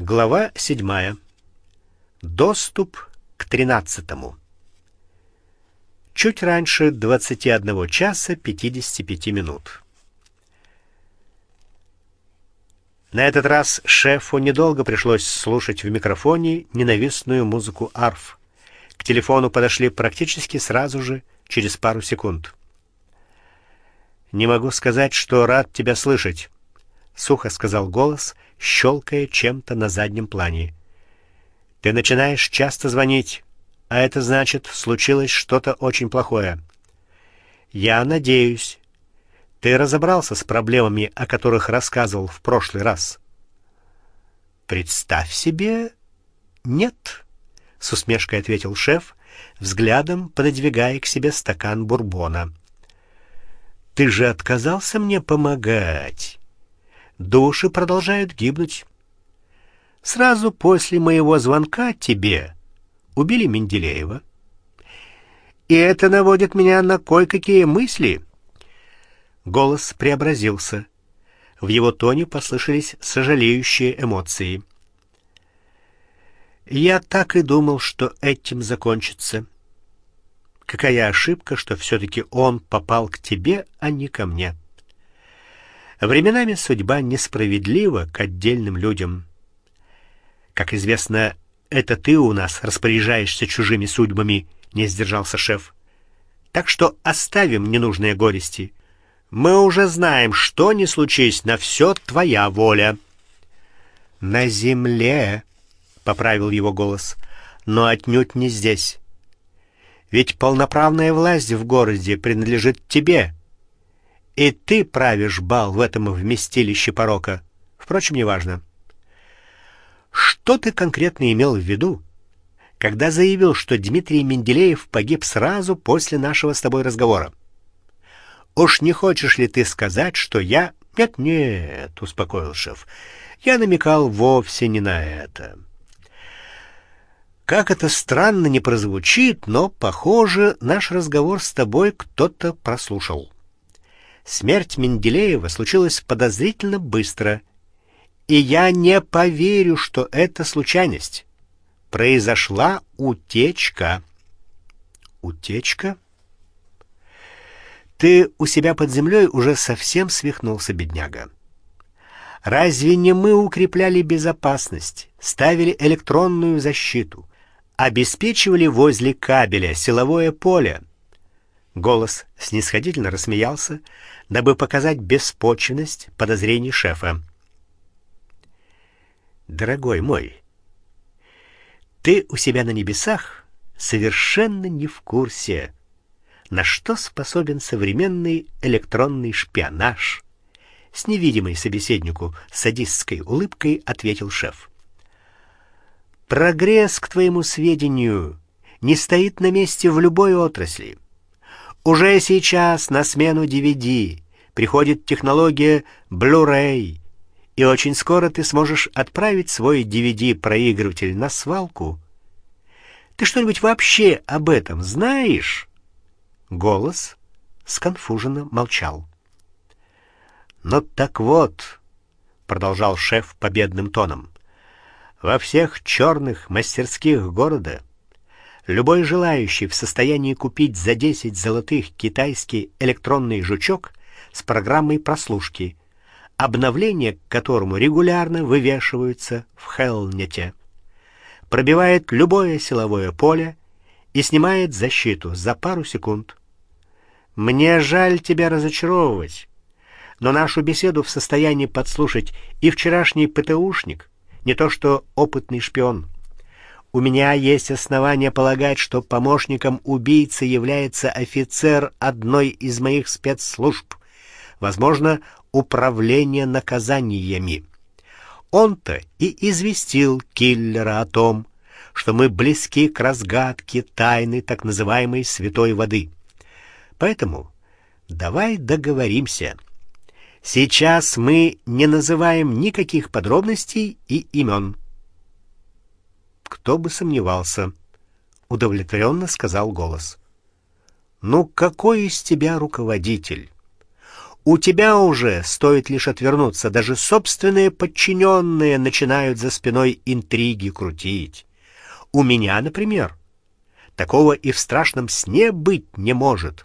Глава 7. Доступ к тринадцатому. Чуть раньше 21 часа 55 минут. На этот раз шефу недолго пришлось слушать в микрофоне ненавистную музыку арф. К телефону подошли практически сразу же, через пару секунд. Не могу сказать, что рад тебя слышать, сухо сказал голос щелкая чем-то на заднем плане. Ты начинаешь часто звонить, а это значит, случилось что-то очень плохое. Я надеюсь, ты разобрался с проблемами, о которых рассказывал в прошлый раз. Представь себе, нет, с усмешкой ответил шеф, взглядом пододвигая к себе стакан бурбона. Ты же отказался мне помогать. Души продолжают гибнуть. Сразу после моего звонка тебе убили Менделеева. И это наводит меня на кое-какие мысли. Голос преобразился. В его тоне послышались сожалеющие эмоции. Я так и думал, что этим закончится. Какая ошибка, что все таки он попал к тебе, а не ко мне. Временами судьба несправедлива к отдельным людям. Как известно, это ты у нас распоряжаешься чужими судьбами, не сдержался шеф. Так что оставим ненужные горести. Мы уже знаем, что не случись, на все твоя воля. На земле, поправил его голос, но отнюдь не здесь. Ведь полноправная власть в городе принадлежит тебе и ты правишь бал в этом вместилище порока. Впрочем, неважно. Что ты конкретно имел в виду, когда заявил, что Дмитрий Менделеев погиб сразу после нашего с тобой разговора? Уж не хочешь ли ты сказать, что я Нет, нет, успокоил шеф. Я намекал вовсе не на это. Как это странно не прозвучит, но, похоже, наш разговор с тобой кто-то прослушал. Смерть Менделеева случилась подозрительно быстро, и я не поверю, что это случайность. Произошла утечка. Утечка? Ты у себя под землей уже совсем свихнулся, бедняга. Разве не мы укрепляли безопасность, ставили электронную защиту, обеспечивали возле кабеля силовое поле? Голос снисходительно рассмеялся, дабы показать беспочвенность подозрений шефа. Дорогой мой, ты у себя на небесах совершенно не в курсе, на что способен современный электронный шпионаж. С невидимой собеседнику садистской улыбкой ответил шеф. Прогресс, к твоему сведению, не стоит на месте в любой отрасли. Уже сейчас на смену DVD приходит технология Blu-ray, и очень скоро ты сможешь отправить свой DVD-проигрыватель на свалку. Ты что-нибудь вообще об этом знаешь? Голос сконфуженно молчал. Но так вот, продолжал шеф победным тоном. Во всех черных мастерских города Любой желающий в состоянии купить за 10 золотых китайский электронный жучок с программой прослушки, обновления к которому регулярно вывешиваются в Хелнете, пробивает любое силовое поле и снимает защиту за пару секунд. Мне жаль тебя разочаровывать, но нашу беседу в состоянии подслушать и вчерашний ПТУшник, не то что опытный шпион. У меня есть основания полагать, что помощником убийцы является офицер одной из моих спецслужб, возможно, управление наказаниями. Он-то и известил киллера о том, что мы близки к разгадке тайны так называемой святой воды. Поэтому давай договоримся. Сейчас мы не называем никаких подробностей и имен. Кто бы сомневался, удовлетворенно сказал голос. Ну какой из тебя руководитель? У тебя уже стоит лишь отвернуться, даже собственные подчиненные начинают за спиной интриги крутить. У меня, например, такого и в страшном сне быть не может.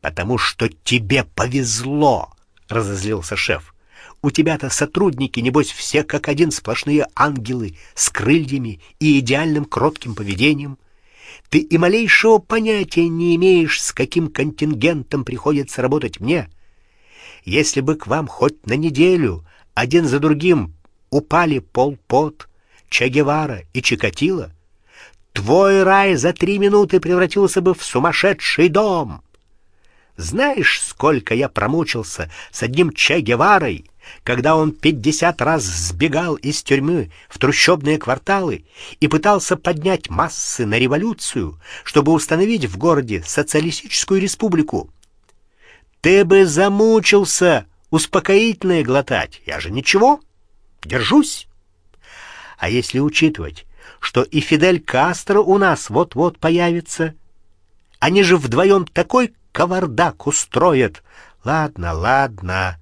Потому что тебе повезло, разозлился шеф. У тебя-то сотрудники, небось, все как один сплошные ангелы с крыльями и идеальным кротким поведением. Ты и малейшего понятия не имеешь, с каким контингентом приходится работать мне. Если бы к вам хоть на неделю один за другим упали Пол Пот, Че и Чикатило, твой рай за три минуты превратился бы в сумасшедший дом. Знаешь, сколько я промучился с одним Че Геварой, когда он пятьдесят раз сбегал из тюрьмы в трущобные кварталы и пытался поднять массы на революцию, чтобы установить в городе социалистическую республику. Ты бы замучился успокоительное глотать. Я же ничего. Держусь. А если учитывать, что и Фидель Кастро у нас вот-вот появится, они же вдвоем такой кавардак устроят. Ладно, ладно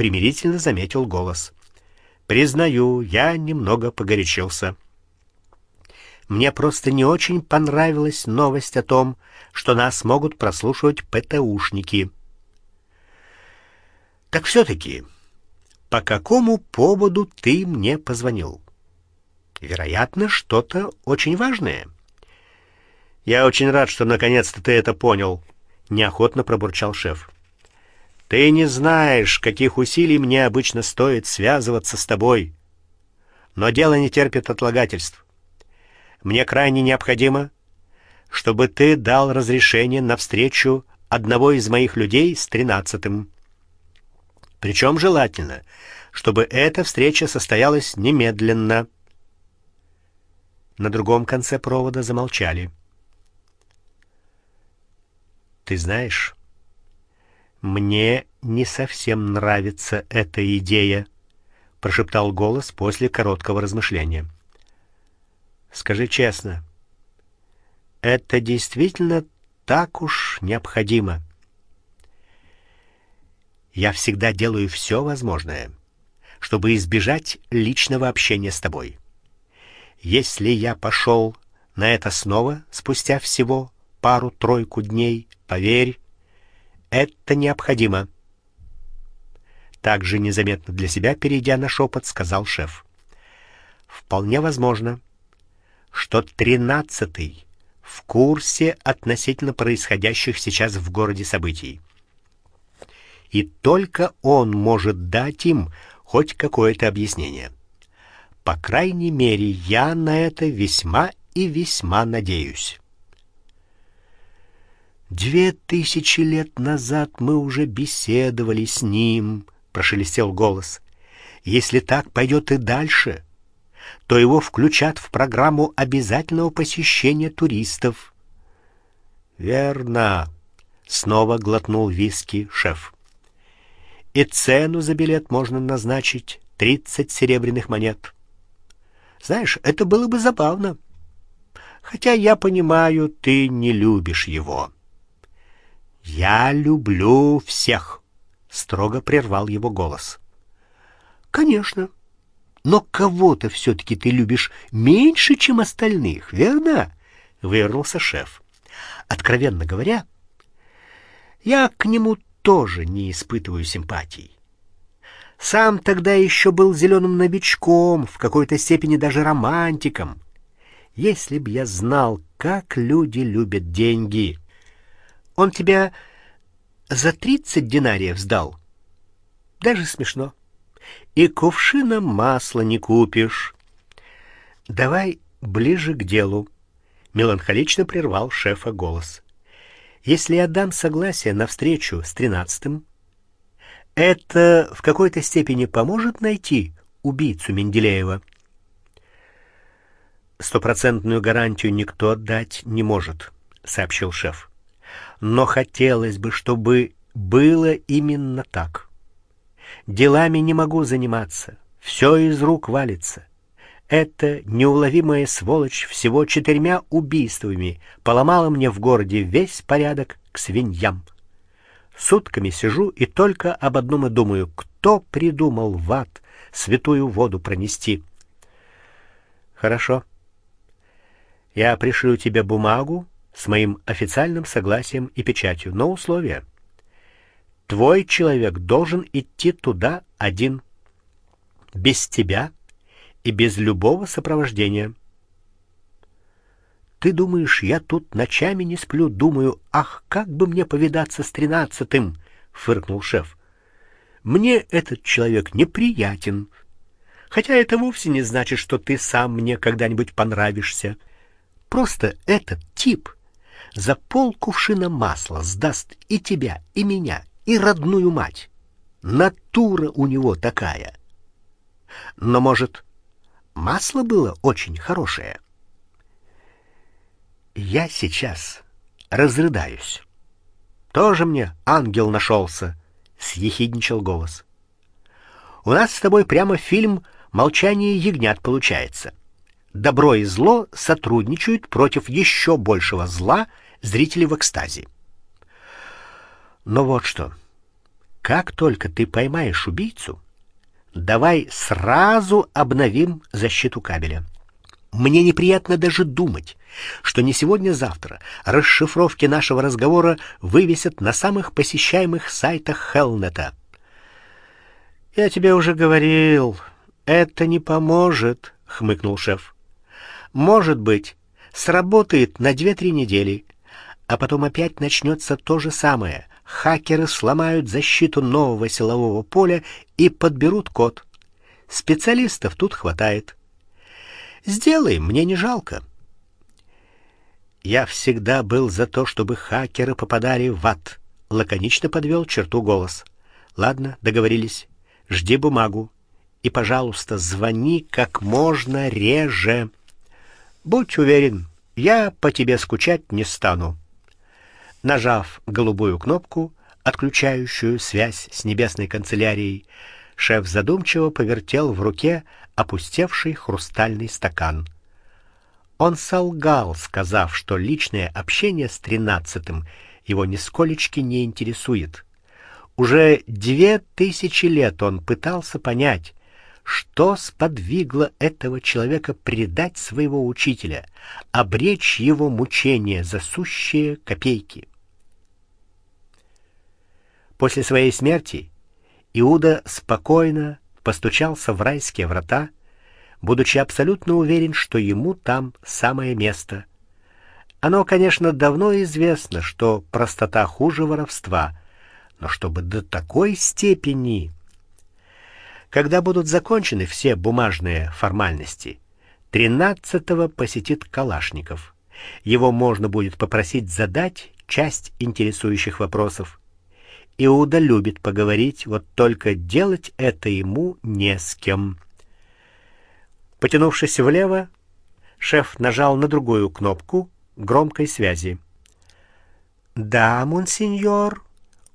примирительно заметил голос. Признаю, я немного погорячился. Мне просто не очень понравилась новость о том, что нас могут прослушивать ПТУшники. Так все таки по какому поводу ты мне позвонил? Вероятно, что-то очень важное. Я очень рад, что наконец-то ты это понял, неохотно пробурчал шеф. Ты не знаешь, каких усилий мне обычно стоит связываться с тобой. Но дело не терпит отлагательств. Мне крайне необходимо, чтобы ты дал разрешение на встречу одного из моих людей с тринадцатым. Причем желательно, чтобы эта встреча состоялась немедленно. На другом конце провода замолчали. Ты знаешь, мне не совсем нравится эта идея, прошептал голос после короткого размышления. Скажи честно, это действительно так уж необходимо? Я всегда делаю все возможное, чтобы избежать личного общения с тобой. Если я пошел на это снова спустя всего пару-тройку дней, поверь, это необходимо. Также незаметно для себя, перейдя на шепот, сказал шеф. Вполне возможно, что тринадцатый в курсе относительно происходящих сейчас в городе событий. И только он может дать им хоть какое-то объяснение. По крайней мере, я на это весьма и весьма надеюсь. Две тысячи лет назад мы уже беседовали с ним, прошелестел голос. Если так пойдет и дальше, то его включат в программу обязательного посещения туристов. Верно, снова глотнул виски шеф. И цену за билет можно назначить тридцать серебряных монет. Знаешь, это было бы забавно. Хотя я понимаю, ты не любишь его. Я люблю всех, строго прервал его голос. Конечно. Но кого-то все таки ты любишь меньше, чем остальных, верно? вывернулся шеф. Откровенно говоря, я к нему тоже не испытываю симпатий. Сам тогда еще был зеленым новичком, в какой-то степени даже романтиком. Если б я знал, как люди любят деньги, он тебя за тридцать динариев сдал. Даже смешно. И кувшина масла не купишь. Давай ближе к делу, меланхолично прервал шефа голос. Если я дам согласие на встречу с тринадцатым, это в какой-то степени поможет найти убийцу Менделеева. Стопроцентную гарантию никто дать не может, сообщил шеф но хотелось бы, чтобы было именно так. Делами не могу заниматься, все из рук валится. Эта неуловимая сволочь всего четырьмя убийствами поломала мне в городе весь порядок к свиньям. Сутками сижу и только об одном и думаю: кто придумал в ад святую воду пронести? Хорошо. Я пришлю тебе бумагу с моим официальным согласием и печатью, но условие. Твой человек должен идти туда один, без тебя и без любого сопровождения. Ты думаешь, я тут ночами не сплю, думаю, ах, как бы мне повидаться с тринадцатым, фыркнул шеф. Мне этот человек неприятен. Хотя это вовсе не значит, что ты сам мне когда-нибудь понравишься. Просто этот тип за полкувшина масла сдаст и тебя, и меня, и родную мать. Натура у него такая. Но, может, масло было очень хорошее? Я сейчас разрыдаюсь. Тоже мне ангел нашелся, съехидничал голос. У нас с тобой прямо фильм Молчание ягнят получается. Добро и зло сотрудничают против еще большего зла, зрители в экстазе. Но вот что. Как только ты поймаешь убийцу, давай сразу обновим защиту кабеля. Мне неприятно даже думать, что не сегодня-завтра расшифровки нашего разговора вывесят на самых посещаемых сайтах Хелнета. Я тебе уже говорил, это не поможет, хмыкнул шеф. Может быть, сработает на две-три недели, а потом опять начнется то же самое. Хакеры сломают защиту нового силового поля и подберут код. Специалистов тут хватает. Сделай, мне не жалко. Я всегда был за то, чтобы хакеры попадали в ад, лаконично подвел черту голос. Ладно, договорились. Жди бумагу и, пожалуйста, звони как можно реже. Будь уверен, я по тебе скучать не стану. Нажав голубую кнопку, отключающую связь с небесной канцелярией, шеф задумчиво повертел в руке опустевший хрустальный стакан. Он солгал, сказав, что личное общение с тринадцатым его нисколечки не интересует. Уже две тысячи лет он пытался понять, что сподвигло этого человека предать своего учителя, обречь его мучения за сущие копейки? После своей смерти Иуда спокойно постучался в райские врата, будучи абсолютно уверен, что ему там самое место. Оно, конечно, давно известно, что простота хуже воровства, но чтобы до такой степени когда будут закончены все бумажные формальности, 13-го посетит Калашников. Его можно будет попросить задать часть интересующих вопросов. Иуда любит поговорить, вот только делать это ему не с кем. Потянувшись влево, шеф нажал на другую кнопку громкой связи. "Да, монсеньор",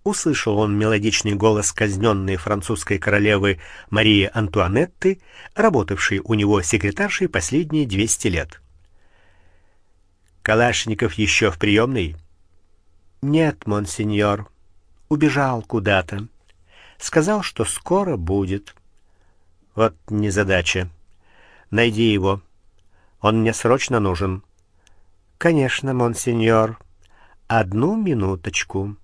услышал он мелодичный голос казненной французской королевы Марии Антуанетты, работавшей у него секретаршей последние 200 лет. Калашников еще в приемной? Нет, монсеньор, убежал куда-то. Сказал, что скоро будет. Вот незадача. Найди его. Он мне срочно нужен. Конечно, монсеньор. Одну минуточку.